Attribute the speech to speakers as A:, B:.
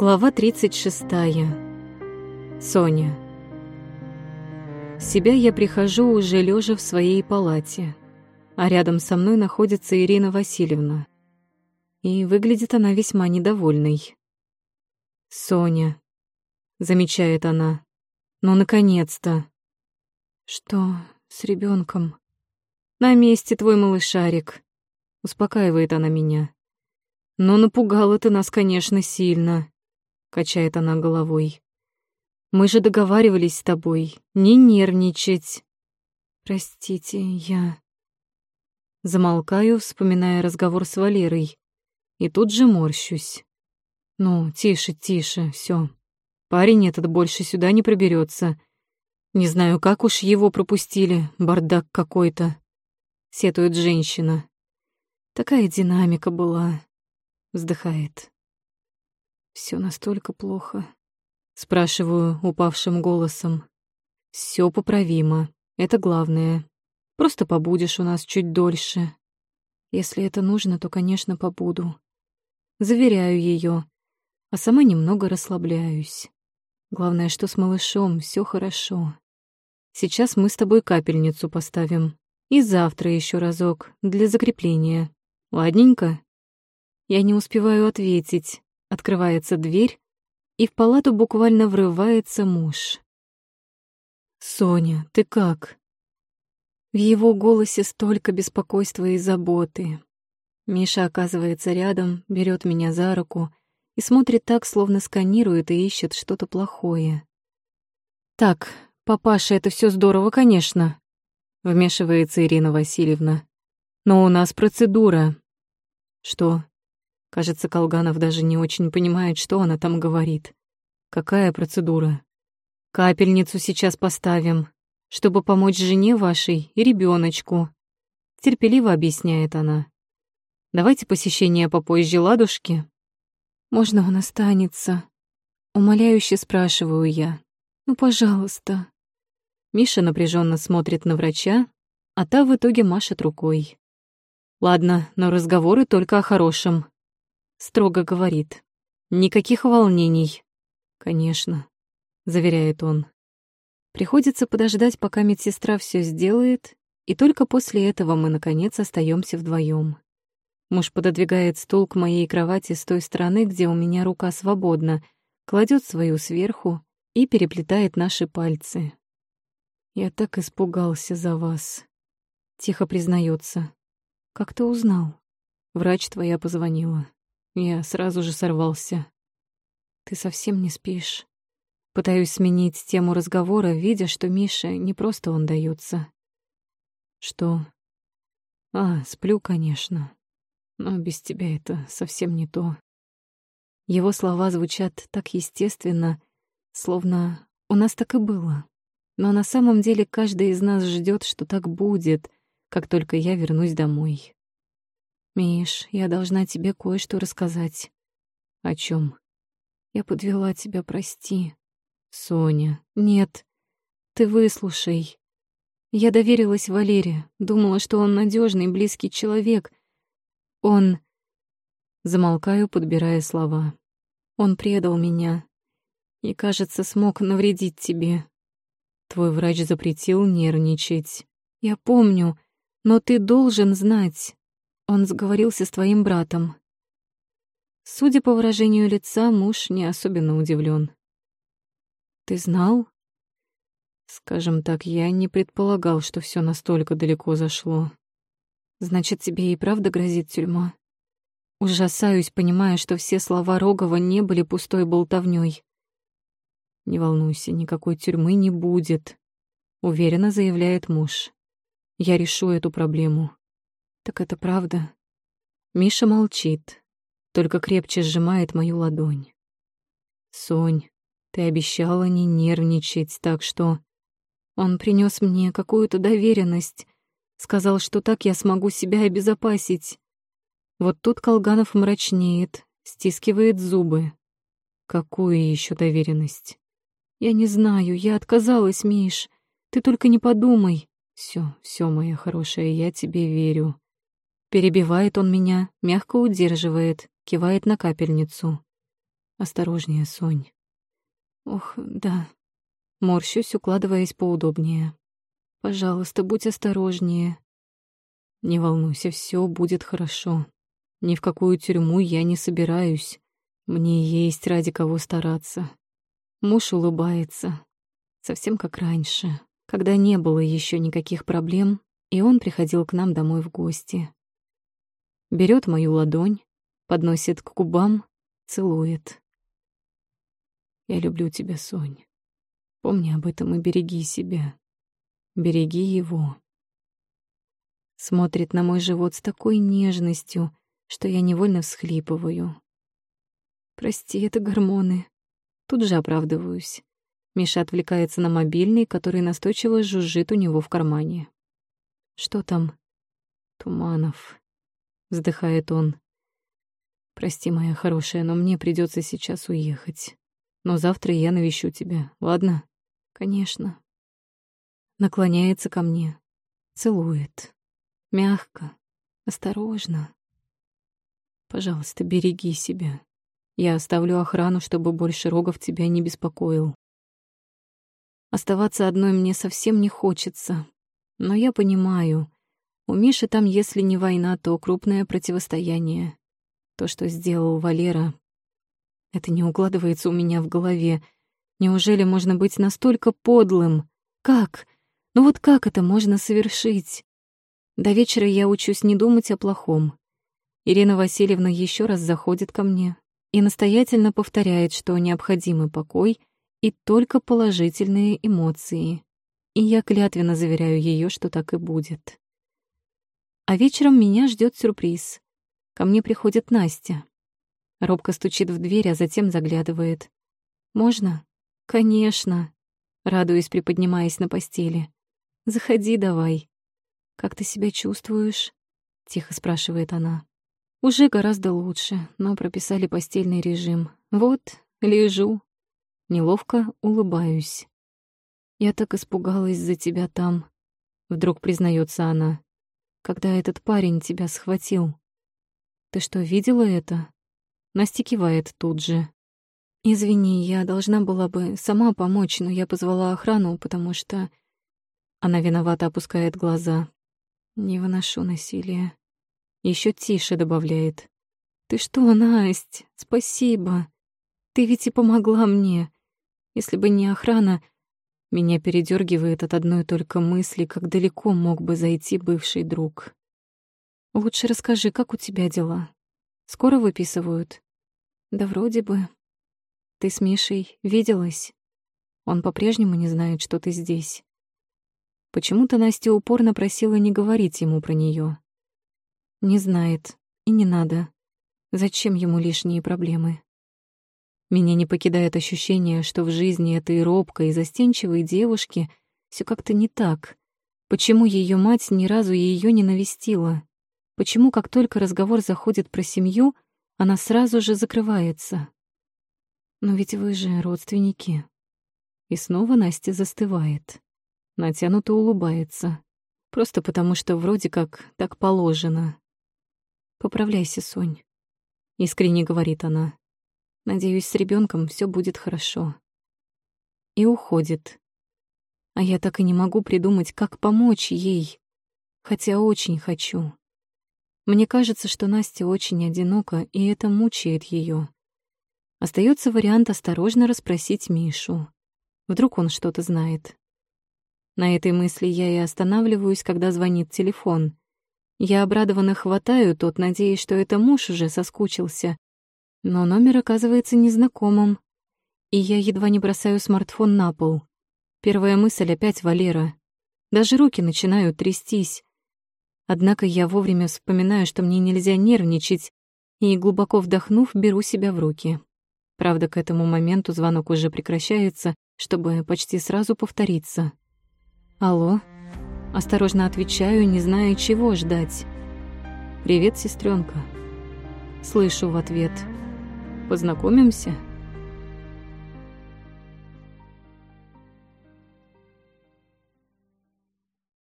A: Глава 36. Соня. В себя я прихожу уже лежа в своей палате, а рядом со мной находится Ирина Васильевна. И выглядит она весьма недовольной. «Соня», — замечает она, — «ну, наконец-то». «Что с ребенком? «На месте твой малышарик», — успокаивает она меня. «Но напугала ты нас, конечно, сильно», — качает она головой. «Мы же договаривались с тобой не нервничать». «Простите, я...» Замолкаю, вспоминая разговор с Валерой, и тут же морщусь. «Ну, тише, тише, все. Парень этот больше сюда не проберется. Не знаю, как уж его пропустили, бардак какой-то», — сетует женщина. Такая динамика была вздыхает. Все настолько плохо. Спрашиваю упавшим голосом. Все поправимо. Это главное. Просто побудешь у нас чуть дольше. Если это нужно, то, конечно, побуду. Заверяю ее, а сама немного расслабляюсь. Главное, что с малышом все хорошо. Сейчас мы с тобой капельницу поставим. И завтра еще разок, для закрепления. Ладненько? Я не успеваю ответить. Открывается дверь, и в палату буквально врывается муж. «Соня, ты как?» В его голосе столько беспокойства и заботы. Миша оказывается рядом, берет меня за руку и смотрит так, словно сканирует и ищет что-то плохое. «Так, папаша, это все здорово, конечно», — вмешивается Ирина Васильевна. «Но у нас процедура». «Что?» Кажется, Колганов даже не очень понимает, что она там говорит. Какая процедура? Капельницу сейчас поставим, чтобы помочь жене вашей и ребеночку. Терпеливо объясняет она. Давайте посещение попозже, ладушки. Можно он останется? Умоляюще спрашиваю я. Ну, пожалуйста. Миша напряженно смотрит на врача, а та в итоге машет рукой. Ладно, но разговоры только о хорошем строго говорит. Никаких волнений. Конечно, заверяет он. Приходится подождать, пока медсестра все сделает, и только после этого мы, наконец, остаемся вдвоем. Муж пододвигает стул к моей кровати с той стороны, где у меня рука свободна, кладет свою сверху и переплетает наши пальцы. «Я так испугался за вас», — тихо признается. «Как ты узнал?» Врач твоя позвонила. Я сразу же сорвался. Ты совсем не спишь. Пытаюсь сменить тему разговора, видя, что Миша не просто он дается. Что? А, сплю, конечно. Но без тебя это совсем не то. Его слова звучат так естественно, словно у нас так и было. Но на самом деле каждый из нас ждет, что так будет, как только я вернусь домой. «Миш, я должна тебе кое-что рассказать». «О чем? «Я подвела тебя, прости». «Соня, нет. Ты выслушай. Я доверилась Валере, думала, что он надежный, близкий человек. Он...» Замолкаю, подбирая слова. «Он предал меня и, кажется, смог навредить тебе. Твой врач запретил нервничать. Я помню, но ты должен знать. Он сговорился с твоим братом. Судя по выражению лица, муж не особенно удивлен. Ты знал? Скажем так, я не предполагал, что все настолько далеко зашло. Значит, тебе и правда грозит тюрьма? Ужасаюсь, понимая, что все слова Рогова не были пустой болтовней. Не волнуйся, никакой тюрьмы не будет, уверенно заявляет муж. Я решу эту проблему. Так это правда? Миша молчит, только крепче сжимает мою ладонь. Сонь, ты обещала не нервничать, так что... Он принес мне какую-то доверенность, сказал, что так я смогу себя обезопасить. Вот тут Колганов мрачнеет, стискивает зубы. Какую еще доверенность? Я не знаю, я отказалась, Миш. Ты только не подумай. Все, все, моя хорошая, я тебе верю. Перебивает он меня, мягко удерживает, кивает на капельницу. Осторожнее, Сонь. Ох, да. Морщусь, укладываясь поудобнее. Пожалуйста, будь осторожнее. Не волнуйся, все будет хорошо. Ни в какую тюрьму я не собираюсь. Мне есть ради кого стараться. Муж улыбается. Совсем как раньше, когда не было еще никаких проблем, и он приходил к нам домой в гости. Берет мою ладонь, подносит к губам, целует. Я люблю тебя, Сонь. Помни об этом и береги себя. Береги его. Смотрит на мой живот с такой нежностью, что я невольно всхлипываю. Прости, это гормоны. Тут же оправдываюсь. Миша отвлекается на мобильный, который настойчиво жужжит у него в кармане. «Что там?» «Туманов», — вздыхает он. «Прости, моя хорошая, но мне придется сейчас уехать. Но завтра я навещу тебя, ладно?» «Конечно». Наклоняется ко мне, целует. Мягко, осторожно. «Пожалуйста, береги себя. Я оставлю охрану, чтобы больше Рогов тебя не беспокоил. Оставаться одной мне совсем не хочется. Но я понимаю, у Миши там, если не война, то крупное противостояние. То, что сделал Валера, это не укладывается у меня в голове. Неужели можно быть настолько подлым? Как? Ну вот как это можно совершить? До вечера я учусь не думать о плохом. Ирина Васильевна еще раз заходит ко мне и настоятельно повторяет, что необходимый покой и только положительные эмоции. И я клятвенно заверяю ее, что так и будет. А вечером меня ждет сюрприз. Ко мне приходит Настя. Робко стучит в дверь, а затем заглядывает. «Можно?» «Конечно!» Радуюсь, приподнимаясь на постели. «Заходи давай». «Как ты себя чувствуешь?» — тихо спрашивает она. «Уже гораздо лучше, но прописали постельный режим. Вот, лежу, Неловко улыбаюсь. «Я так испугалась за тебя там», — вдруг признается она, «когда этот парень тебя схватил. Ты что, видела это?» Настя кивает тут же. «Извини, я должна была бы сама помочь, но я позвала охрану, потому что...» Она виновато опускает глаза. «Не выношу насилия». Еще тише добавляет. «Ты что, Насть, спасибо. Ты ведь и помогла мне. Если бы не охрана, меня передергивает от одной только мысли, как далеко мог бы зайти бывший друг. Лучше расскажи, как у тебя дела? Скоро выписывают? Да вроде бы. Ты с Мишей виделась? Он по-прежнему не знает, что ты здесь. Почему-то Настя упорно просила не говорить ему про нее. Не знает, и не надо. Зачем ему лишние проблемы? Меня не покидает ощущение, что в жизни этой робкой и застенчивой девушки все как-то не так. Почему ее мать ни разу ее не навестила? Почему, как только разговор заходит про семью, она сразу же закрывается? Но ведь вы же родственники. И снова Настя застывает. Натянуто улыбается. Просто потому, что вроде как так положено. «Поправляйся, Сонь», — искренне говорит она. Надеюсь, с ребенком все будет хорошо. И уходит. А я так и не могу придумать, как помочь ей, хотя очень хочу. Мне кажется, что Настя очень одинока, и это мучает ее. Остается вариант осторожно расспросить Мишу. Вдруг он что-то знает. На этой мысли я и останавливаюсь, когда звонит телефон. Я обрадованно хватаю тот, надеясь, что это муж уже соскучился, но номер оказывается незнакомым, и я едва не бросаю смартфон на пол. Первая мысль опять Валера. Даже руки начинают трястись. Однако я вовремя вспоминаю, что мне нельзя нервничать, и, глубоко вдохнув, беру себя в руки. Правда, к этому моменту звонок уже прекращается, чтобы почти сразу повториться. «Алло?» Осторожно отвечаю, не зная, чего ждать. «Привет, сестренка. Слышу в ответ – Познакомимся?»